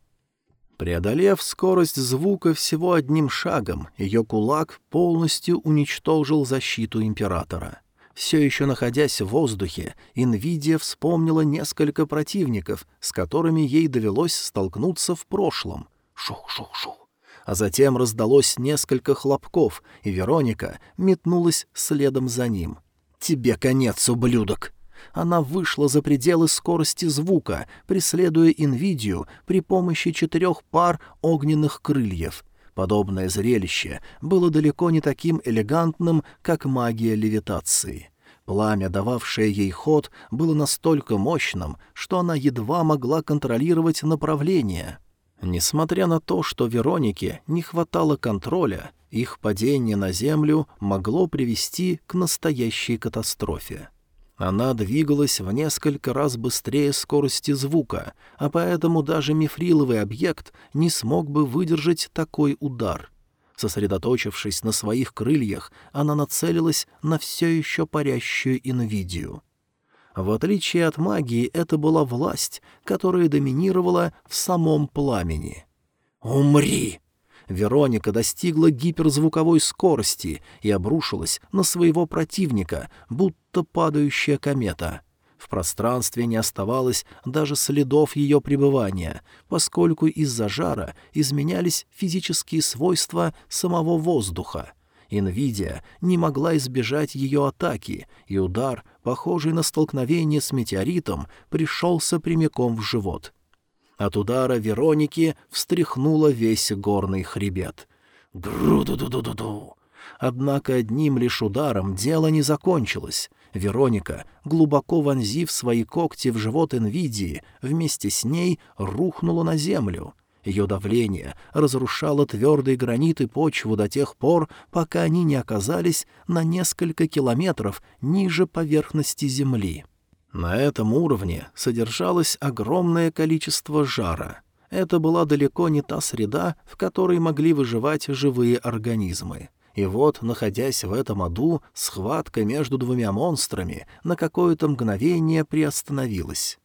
Преодолев скорость звука всего одним шагом, ее кулак полностью уничтожил защиту императора. Все еще находясь в воздухе, Инвидия вспомнила несколько противников, с которыми ей довелось столкнуться в прошлом. Шух-шух-шух. А затем раздалось несколько хлопков, и Вероника метнулась следом за ним. «Тебе конец, ублюдок!» Она вышла за пределы скорости звука, преследуя Инвидию при помощи четырех пар огненных крыльев. Подобное зрелище было далеко не таким элегантным, как магия левитации. Пламя, дававшее ей ход, было настолько мощным, что она едва могла контролировать направление. Несмотря на то, что Веронике не хватало контроля, их падение на землю могло привести к настоящей катастрофе. Она двигалась в несколько раз быстрее скорости звука, а поэтому даже мифриловый объект не смог бы выдержать такой удар. Сосредоточившись на своих крыльях, она нацелилась на все еще парящую инвидию. В отличие от магии, это была власть, которая доминировала в самом пламени. «Умри!» Вероника достигла гиперзвуковой скорости и обрушилась на своего противника, будто падающая комета. В пространстве не оставалось даже следов ее пребывания, поскольку из-за жара изменялись физические свойства самого воздуха. Инвидия не могла избежать ее атаки, и удар, похожий на столкновение с метеоритом, пришелся прямиком в живот — от удара Вероники встряхнуло весь горный хребет. Гру-ду-ду-ду-ду-ду. Однако одним лишь ударом дело не закончилось. Вероника, глубоко вонзив свои когти в живот Энвидии, вместе с ней рухнула на землю. Ее давление разрушало твердые граниты почву до тех пор, пока они не оказались на несколько километров ниже поверхности земли. На этом уровне содержалось огромное количество жара. Это была далеко не та среда, в которой могли выживать живые организмы. И вот, находясь в этом аду, схватка между двумя монстрами на какое-то мгновение приостановилась.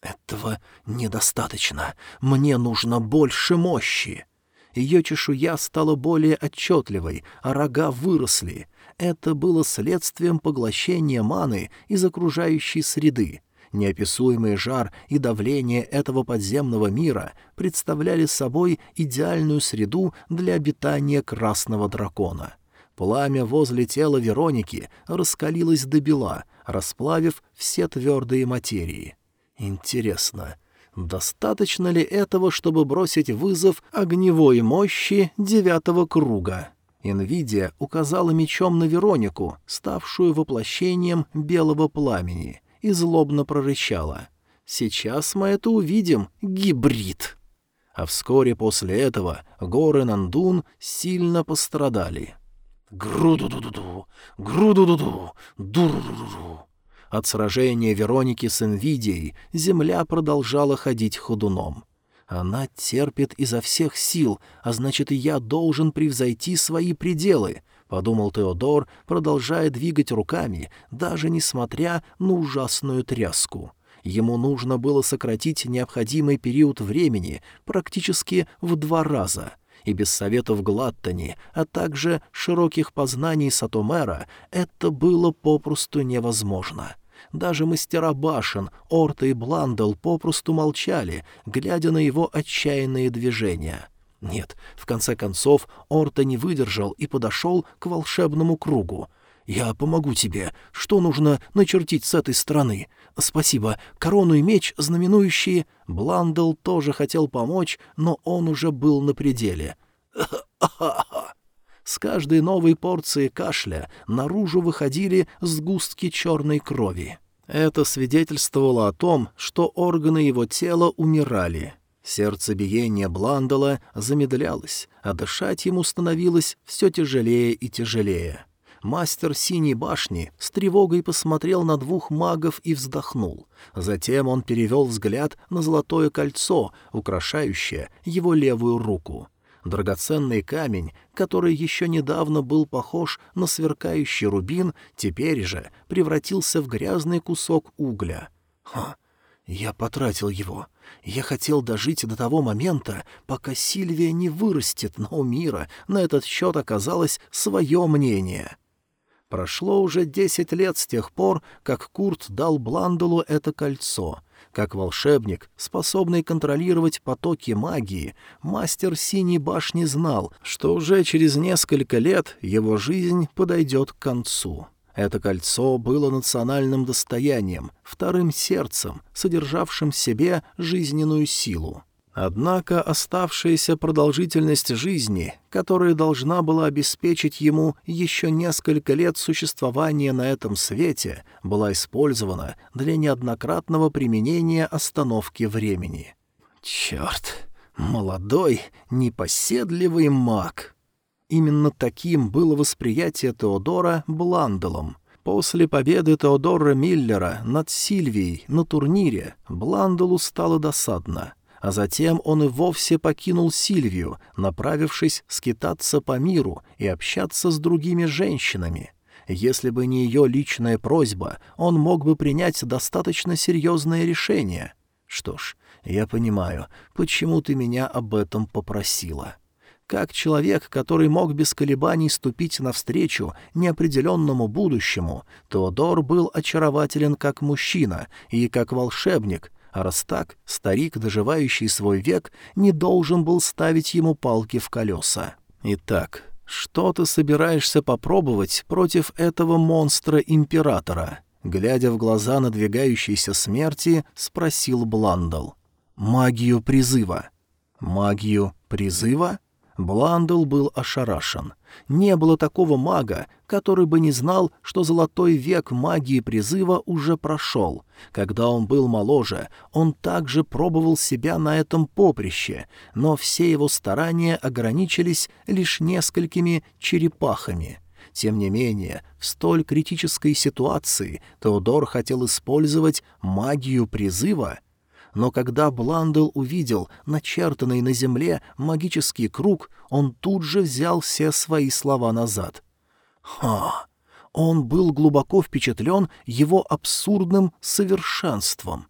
«Этого недостаточно. Мне нужно больше мощи». Ее чешуя стала более отчетливой, а рога выросли это было следствием поглощения маны из окружающей среды. Неописуемый жар и давление этого подземного мира представляли собой идеальную среду для обитания красного дракона. Пламя возле тела Вероники раскалилось до бела, расплавив все твердые материи. Интересно, достаточно ли этого, чтобы бросить вызов огневой мощи девятого круга? Инвидия указала мечом на Веронику, ставшую воплощением белого пламени, и злобно прорычала. «Сейчас мы это увидим, гибрид!» А вскоре после этого горы Нандун сильно пострадали. «Груду-ду-ду-ду! Груду-ду-ду! Дур-ду-ду!» От сражения Вероники с Инвидией земля продолжала ходить ходуном. Она терпит изо всех сил, а значит, и я должен превзойти свои пределы, — подумал Теодор, продолжая двигать руками, даже несмотря на ужасную тряску. Ему нужно было сократить необходимый период времени практически в два раза — и без советов Глаттани, а также широких познаний Сатомера это было попросту невозможно. Даже мастера башен, Орта и Бландел попросту молчали, глядя на его отчаянные движения. Нет, в конце концов, Орта не выдержал и подошел к волшебному кругу. «Я помогу тебе. Что нужно начертить с этой стороны? Спасибо. Корону и меч, знаменующие...» Бландел тоже хотел помочь, но он уже был на пределе. С каждой новой порцией кашля наружу выходили сгустки черной крови. Это свидетельствовало о том, что органы его тела умирали. Сердцебиение Бландала замедлялось, а дышать ему становилось все тяжелее и тяжелее. Мастер Синей Башни с тревогой посмотрел на двух магов и вздохнул. Затем он перевел взгляд на золотое кольцо, украшающее его левую руку. Драгоценный камень, который еще недавно был похож на сверкающий рубин, теперь же превратился в грязный кусок угля. Ха! Я потратил его. Я хотел дожить до того момента, пока Сильвия не вырастет, но у мира на этот счет оказалось свое мнение. Прошло уже десять лет с тех пор, как Курт дал Бландулу это кольцо. Как волшебник, способный контролировать потоки магии, мастер Синей Башни знал, что уже через несколько лет его жизнь подойдет к концу. Это кольцо было национальным достоянием, вторым сердцем, содержавшим в себе жизненную силу. Однако оставшаяся продолжительность жизни, которая должна была обеспечить ему еще несколько лет существования на этом свете, была использована для неоднократного применения остановки времени. Черт, молодой, непоседливый маг! Именно таким было восприятие Теодора Бланделом — После победы Теодора Миллера над Сильвией на турнире Бланделу стало досадно а затем он и вовсе покинул Сильвию, направившись скитаться по миру и общаться с другими женщинами. Если бы не ее личная просьба, он мог бы принять достаточно серьезное решение. Что ж, я понимаю, почему ты меня об этом попросила. Как человек, который мог без колебаний ступить навстречу неопределенному будущему, Теодор был очарователен как мужчина и как волшебник, а раз так, старик, доживающий свой век, не должен был ставить ему палки в колеса. Итак, что ты собираешься попробовать против этого монстра-императора? Глядя в глаза надвигающейся смерти, спросил Бландл. «Магию призыва». «Магию призыва?» Бландл был ошарашен. Не было такого мага, который бы не знал, что золотой век магии призыва уже прошел. Когда он был моложе, он также пробовал себя на этом поприще, но все его старания ограничились лишь несколькими черепахами. Тем не менее, в столь критической ситуации Теодор хотел использовать магию призыва — но когда Бландл увидел начертанный на земле магический круг, он тут же взял все свои слова назад. Ха! Он был глубоко впечатлен его абсурдным совершенством.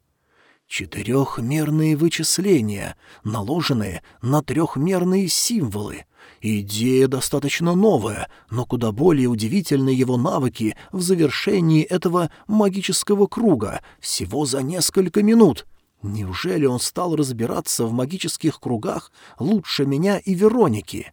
Четырехмерные вычисления, наложенные на трехмерные символы. Идея достаточно новая, но куда более удивительны его навыки в завершении этого магического круга всего за несколько минут — Неужели он стал разбираться в магических кругах лучше меня и Вероники?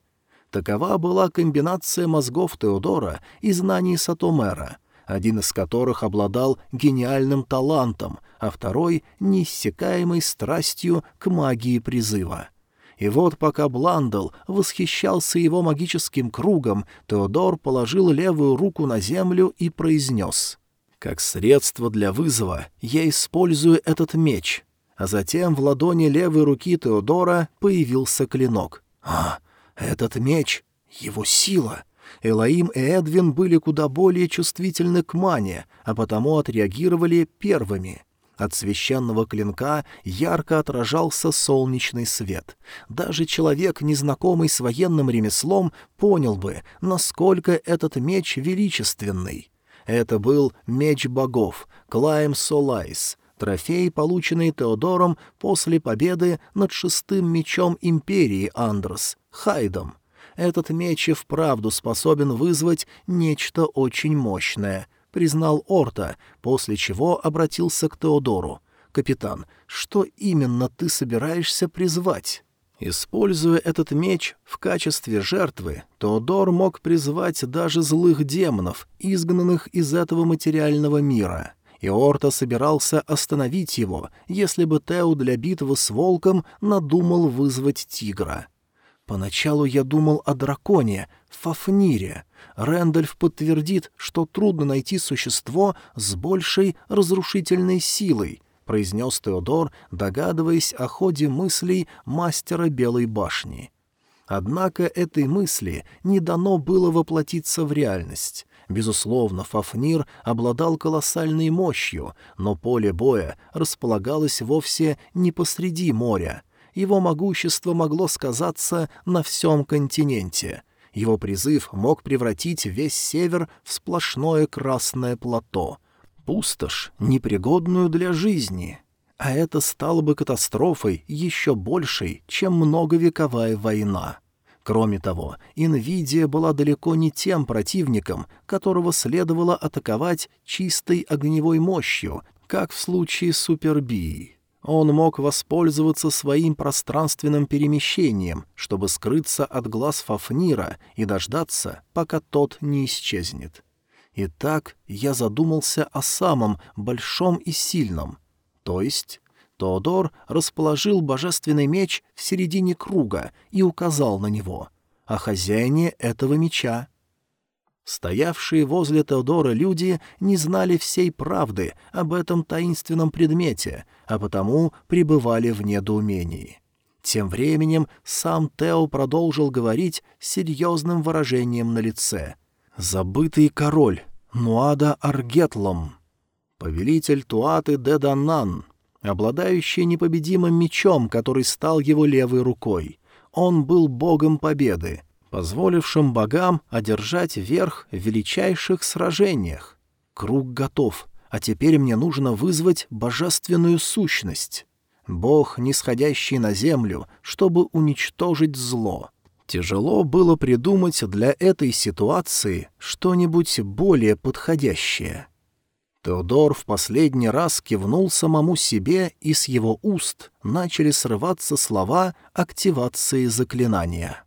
Такова была комбинация мозгов Теодора и знаний Сатомера, один из которых обладал гениальным талантом, а второй — неиссякаемой страстью к магии призыва. И вот пока Бландл восхищался его магическим кругом, Теодор положил левую руку на землю и произнес — как средство для вызова я использую этот меч а затем в ладони левой руки Теодора появился клинок. «А, этот меч — его сила!» Элаим и Эдвин были куда более чувствительны к мане, а потому отреагировали первыми. От священного клинка ярко отражался солнечный свет. Даже человек, незнакомый с военным ремеслом, понял бы, насколько этот меч величественный. Это был меч богов, Клайм Солайс — трофей, полученный Теодором после победы над шестым мечом империи Андрос, Хайдом. Этот меч и вправду способен вызвать нечто очень мощное, признал Орта, после чего обратился к Теодору. «Капитан, что именно ты собираешься призвать?» Используя этот меч в качестве жертвы, Теодор мог призвать даже злых демонов, изгнанных из этого материального мира и Орта собирался остановить его, если бы Тео для битвы с волком надумал вызвать тигра. Поначалу я думал о драконе, Фафнире. Рэндальф подтвердит, что трудно найти существо с большей разрушительной силой, произнес Теодор, догадываясь о ходе мыслей мастера Белой башни. Однако этой мысли не дано было воплотиться в реальность. Безусловно, Фафнир обладал колоссальной мощью, но поле боя располагалось вовсе не посреди моря. Его могущество могло сказаться на всем континенте. Его призыв мог превратить весь север в сплошное красное плато. Пустошь, непригодную для жизни. А это стало бы катастрофой еще большей, чем многовековая война. Кроме того, Инвидия была далеко не тем противником, которого следовало атаковать чистой огневой мощью, как в случае с Супербией. Он мог воспользоваться своим пространственным перемещением, чтобы скрыться от глаз Фафнира и дождаться, пока тот не исчезнет. Итак, я задумался о самом большом и сильном, то есть Теодор расположил божественный меч в середине круга и указал на него, о хозяине этого меча. Стоявшие возле Теодора люди не знали всей правды об этом таинственном предмете, а потому пребывали в недоумении. Тем временем сам Тео продолжил говорить серьезным выражением на лице. «Забытый король, Нуада Аргетлом, повелитель Туаты Деданан, обладающий непобедимым мечом, который стал его левой рукой. Он был богом победы, позволившим богам одержать верх в величайших сражениях. Круг готов, а теперь мне нужно вызвать божественную сущность. Бог, нисходящий на землю, чтобы уничтожить зло. Тяжело было придумать для этой ситуации что-нибудь более подходящее. Теодор в последний раз кивнул самому себе, и с его уст начали срываться слова активации заклинания.